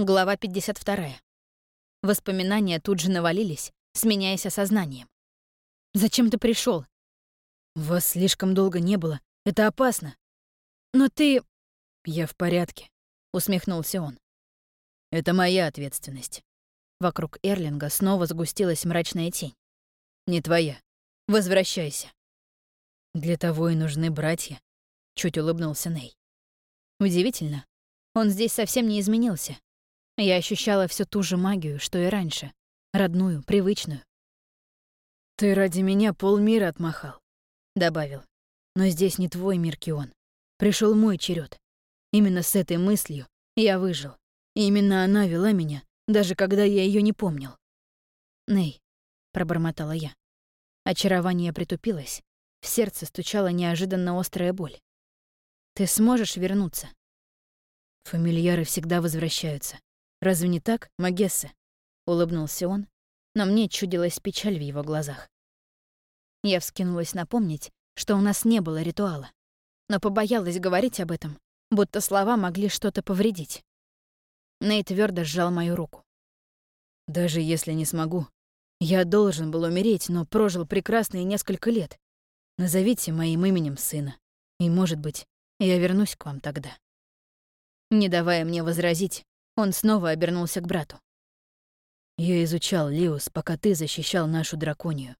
Глава 52. Воспоминания тут же навалились, сменяясь осознанием. «Зачем ты пришел? «Вас слишком долго не было. Это опасно». «Но ты...» «Я в порядке», — усмехнулся он. «Это моя ответственность». Вокруг Эрлинга снова сгустилась мрачная тень. «Не твоя. Возвращайся». «Для того и нужны братья», — чуть улыбнулся Ней. Удивительно. Он здесь совсем не изменился. Я ощущала всю ту же магию, что и раньше. Родную, привычную. «Ты ради меня полмира отмахал», — добавил. «Но здесь не твой мир, Кион. Пришел мой черед. Именно с этой мыслью я выжил. И именно она вела меня, даже когда я ее не помнил». «Ней», — пробормотала я. Очарование притупилось. В сердце стучала неожиданно острая боль. «Ты сможешь вернуться?» «Фамильяры всегда возвращаются. Разве не так, Магесса?» — улыбнулся он, но мне чудилась печаль в его глазах. Я вскинулась напомнить, что у нас не было ритуала, но побоялась говорить об этом, будто слова могли что-то повредить. Ней твердо сжал мою руку. «Даже если не смогу, я должен был умереть, но прожил прекрасные несколько лет. Назовите моим именем сына, и, может быть, я вернусь к вам тогда». Не давая мне возразить, он снова обернулся к брату. «Я изучал, Лиус, пока ты защищал нашу драконию.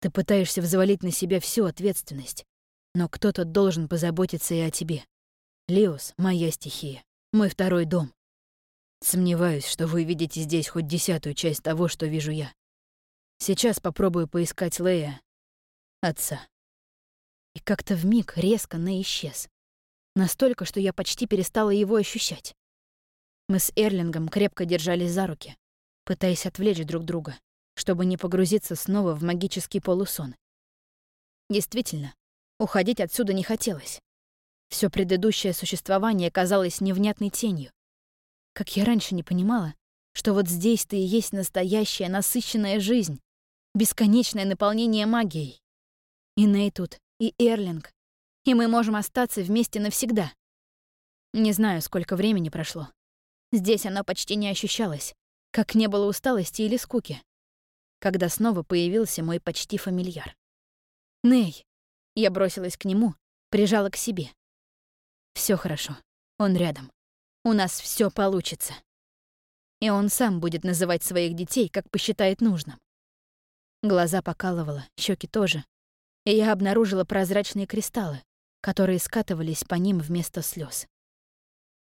Ты пытаешься взвалить на себя всю ответственность, но кто-то должен позаботиться и о тебе. Лиус — моя стихия, мой второй дом. Сомневаюсь, что вы видите здесь хоть десятую часть того, что вижу я. Сейчас попробую поискать Лея, отца». И как-то вмиг резко на исчез. Настолько, что я почти перестала его ощущать. Мы с Эрлингом крепко держались за руки, пытаясь отвлечь друг друга, чтобы не погрузиться снова в магический полусон. Действительно, уходить отсюда не хотелось. Все предыдущее существование казалось невнятной тенью. Как я раньше не понимала, что вот здесь-то и есть настоящая насыщенная жизнь, бесконечное наполнение магией. И Ней тут, и Эрлинг, и мы можем остаться вместе навсегда. Не знаю, сколько времени прошло. Здесь оно почти не ощущалось, как не было усталости или скуки, когда снова появился мой почти фамильяр. «Ней!» Я бросилась к нему, прижала к себе. Все хорошо, он рядом. У нас все получится. И он сам будет называть своих детей, как посчитает нужным. Глаза покалывало, щеки тоже, и я обнаружила прозрачные кристаллы, которые скатывались по ним вместо слез.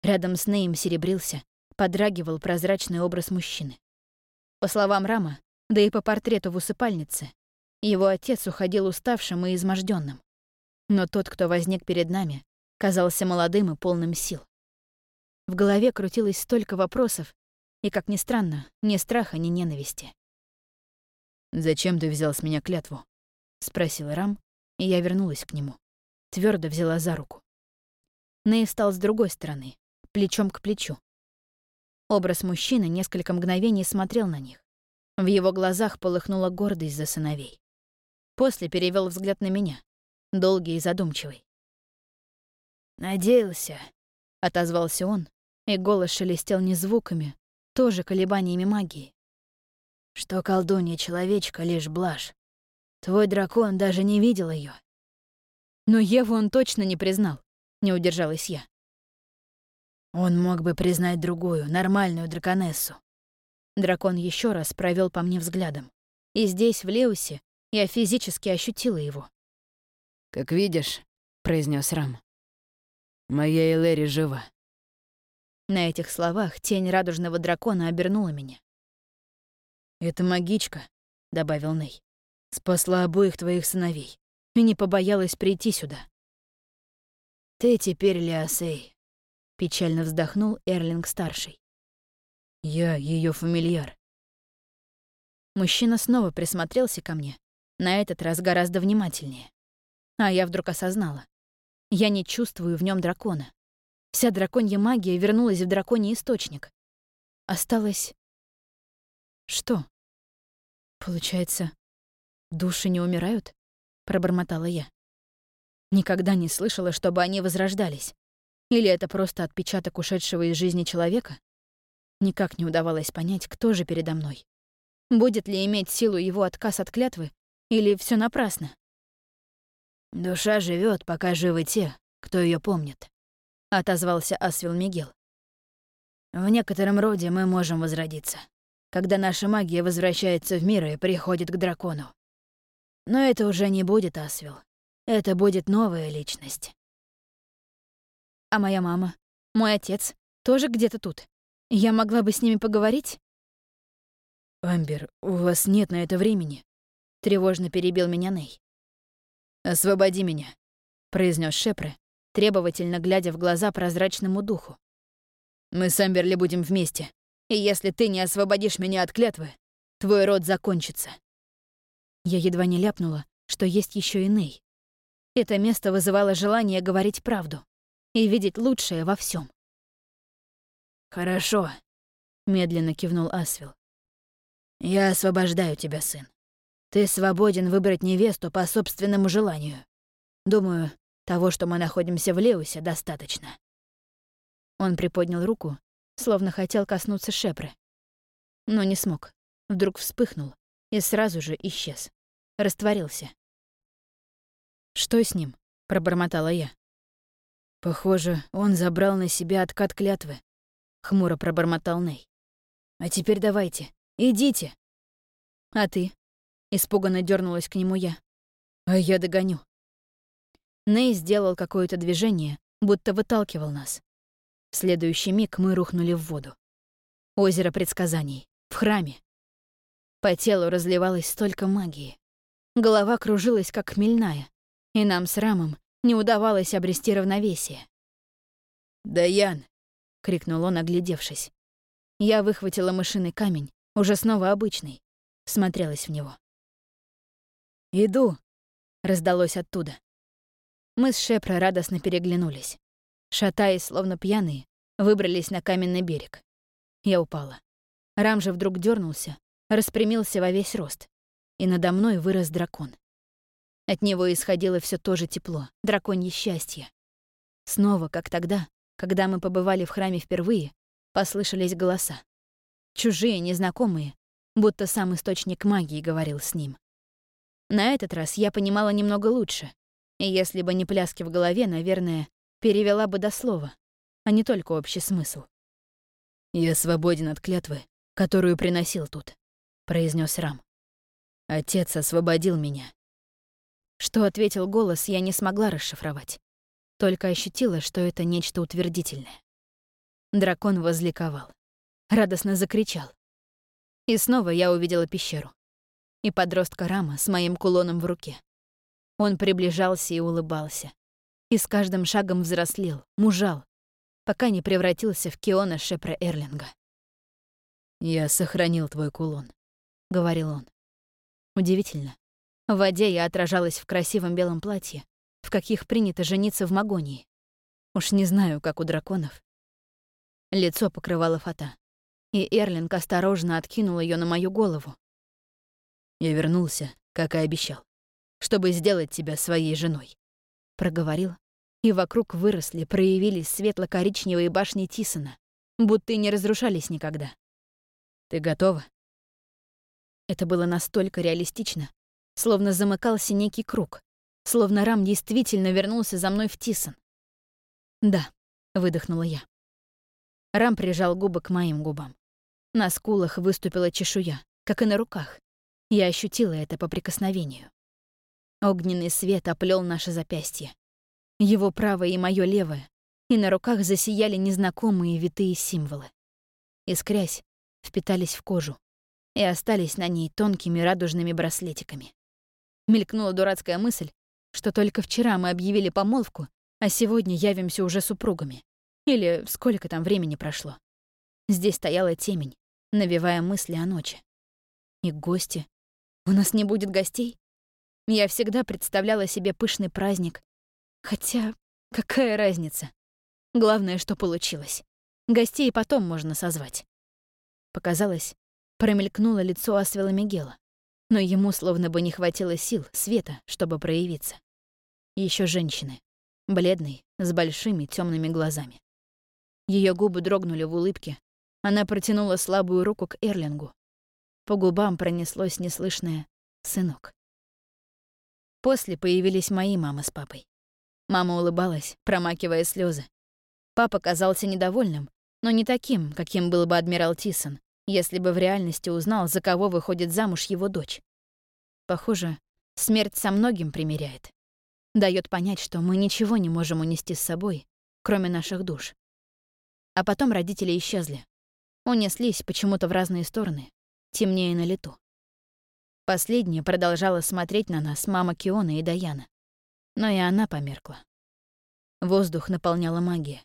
Рядом с Неем серебрился, подрагивал прозрачный образ мужчины. По словам Рама, да и по портрету в усыпальнице, его отец уходил уставшим и изможденным. Но тот, кто возник перед нами, казался молодым и полным сил. В голове крутилось столько вопросов, и, как ни странно, ни страха, ни ненависти. «Зачем ты взял с меня клятву?» — спросил Рам, и я вернулась к нему. Твердо взяла за руку. Ней встал с другой стороны, плечом к плечу. Образ мужчины несколько мгновений смотрел на них. В его глазах полыхнула гордость за сыновей. После перевел взгляд на меня, долгий и задумчивый. «Надеялся», — отозвался он, и голос шелестел не звуками, тоже колебаниями магии. «Что колдунья-человечка — лишь блажь. Твой дракон даже не видел ее. Но Еву он точно не признал, не удержалась я. Он мог бы признать другую, нормальную драконессу. Дракон еще раз провел по мне взглядом. И здесь, в Леусе, я физически ощутила его. «Как видишь», — произнес Рам, — «моя Элэри жива». На этих словах тень радужного дракона обернула меня. «Это магичка», — добавил Ней. «Спасла обоих твоих сыновей и не побоялась прийти сюда». «Ты теперь Лиасей», Печально вздохнул Эрлинг-старший. Я ее фамильяр. Мужчина снова присмотрелся ко мне, на этот раз гораздо внимательнее. А я вдруг осознала. Я не чувствую в нем дракона. Вся драконья магия вернулась в драконий источник. Осталось... Что? Получается, души не умирают? Пробормотала я. Никогда не слышала, чтобы они возрождались. Или это просто отпечаток ушедшего из жизни человека? Никак не удавалось понять, кто же передо мной. Будет ли иметь силу его отказ от клятвы, или все напрасно? «Душа живет, пока живы те, кто ее помнит», — отозвался Асвил Мигел. «В некотором роде мы можем возродиться, когда наша магия возвращается в мир и приходит к дракону. Но это уже не будет Асвил. Это будет новая личность. А моя мама, мой отец, тоже где-то тут. Я могла бы с ними поговорить? «Амбер, у вас нет на это времени», — тревожно перебил меня Ней. «Освободи меня», — произнес Шепре, требовательно глядя в глаза прозрачному духу. «Мы с Амберли будем вместе, и если ты не освободишь меня от клятвы, твой род закончится». Я едва не ляпнула, что есть еще и Ней. Это место вызывало желание говорить правду и видеть лучшее во всем. «Хорошо», — медленно кивнул Асвил. «Я освобождаю тебя, сын. Ты свободен выбрать невесту по собственному желанию. Думаю, того, что мы находимся в Леусе, достаточно». Он приподнял руку, словно хотел коснуться Шепры. Но не смог. Вдруг вспыхнул и сразу же исчез. Растворился. «Что с ним?» — пробормотала я. «Похоже, он забрал на себя откат клятвы», — хмуро пробормотал Ней. «А теперь давайте, идите». «А ты?» — испуганно дернулась к нему я. «А я догоню». Ней сделал какое-то движение, будто выталкивал нас. В следующий миг мы рухнули в воду. Озеро предсказаний. В храме. По телу разливалось столько магии. Голова кружилась, как хмельная, и нам с Рамом не удавалось обрести равновесие. «Даян!» — крикнул он, оглядевшись. Я выхватила мышиный камень, уже снова обычный, смотрелась в него. «Иду!» — раздалось оттуда. Мы с Шепро радостно переглянулись. Шатаясь, словно пьяные, выбрались на каменный берег. Я упала. Рам же вдруг дернулся, распрямился во весь рост, и надо мной вырос дракон. От него исходило все то же тепло, драконье счастье. Снова, как тогда, когда мы побывали в храме впервые, послышались голоса. Чужие, незнакомые, будто сам источник магии говорил с ним. На этот раз я понимала немного лучше, и если бы не пляски в голове, наверное, перевела бы до слова, а не только общий смысл. «Я свободен от клятвы, которую приносил тут», — произнес Рам. «Отец освободил меня, что ответил голос, я не смогла расшифровать. Только ощутила, что это нечто утвердительное. Дракон возликовал. Радостно закричал. И снова я увидела пещеру. И подростка Рама с моим кулоном в руке. Он приближался и улыбался. И с каждым шагом взрослел, мужал, пока не превратился в Киона Шепра Эрлинга. «Я сохранил твой кулон», — говорил он. Удивительно. В воде я отражалась в красивом белом платье, в каких принято жениться в Магонии. Уж не знаю, как у драконов. Лицо покрывало фата, и Эрлинг осторожно откинул ее на мою голову. «Я вернулся, как и обещал, чтобы сделать тебя своей женой», — проговорил, и вокруг выросли, проявились светло-коричневые башни Тисона, будто и не разрушались никогда. «Ты готова?» Это было настолько реалистично, Словно замыкался некий круг. Словно Рам действительно вернулся за мной в Тисон. «Да», — выдохнула я. Рам прижал губы к моим губам. На скулах выступила чешуя, как и на руках. Я ощутила это по прикосновению. Огненный свет оплел наше запястье. Его правое и мое левое, и на руках засияли незнакомые витые символы. Искрясь, впитались в кожу и остались на ней тонкими радужными браслетиками. Мелькнула дурацкая мысль, что только вчера мы объявили помолвку, а сегодня явимся уже супругами. Или сколько там времени прошло. Здесь стояла темень, навевая мысли о ночи. И гости. У нас не будет гостей? Я всегда представляла себе пышный праздник. Хотя, какая разница? Главное, что получилось. Гостей потом можно созвать. Показалось, промелькнуло лицо Асвела Мигела но ему словно бы не хватило сил, света, чтобы проявиться. Еще женщины, бледные, с большими темными глазами. Ее губы дрогнули в улыбке, Она протянула слабую руку к Эрлингу. По губам пронеслось неслышное «сынок». После появились мои мама с папой. Мама улыбалась, промакивая слезы. Папа казался недовольным, но не таким, каким был бы адмирал Тисон, если бы в реальности узнал, за кого выходит замуж его дочь. Похоже, смерть со многим примиряет. Дает понять, что мы ничего не можем унести с собой, кроме наших душ. А потом родители исчезли. Унеслись почему-то в разные стороны, темнее на лету. Последняя продолжала смотреть на нас мама Киона и Даяна. Но и она померкла. Воздух наполняла магия.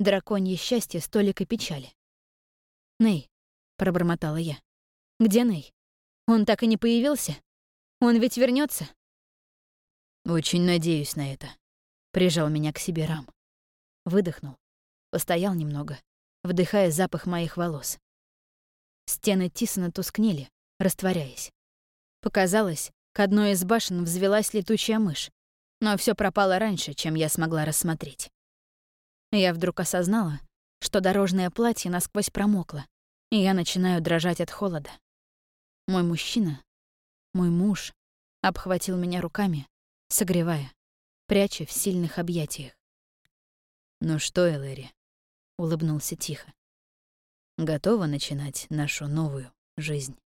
Драконье счастье, столик и печали. «Ней», — пробормотала я. «Где Ней? Он так и не появился? Он ведь вернется? «Очень надеюсь на это», — прижал меня к себе Рам. Выдохнул, постоял немного, вдыхая запах моих волос. Стены Тисона тускнели, растворяясь. Показалось, к одной из башен взвелась летучая мышь, но все пропало раньше, чем я смогла рассмотреть. Я вдруг осознала, что дорожное платье насквозь промокло, и я начинаю дрожать от холода. Мой мужчина, мой муж, обхватил меня руками, согревая, пряча в сильных объятиях. «Ну что, Элэри?» — улыбнулся тихо. «Готова начинать нашу новую жизнь?»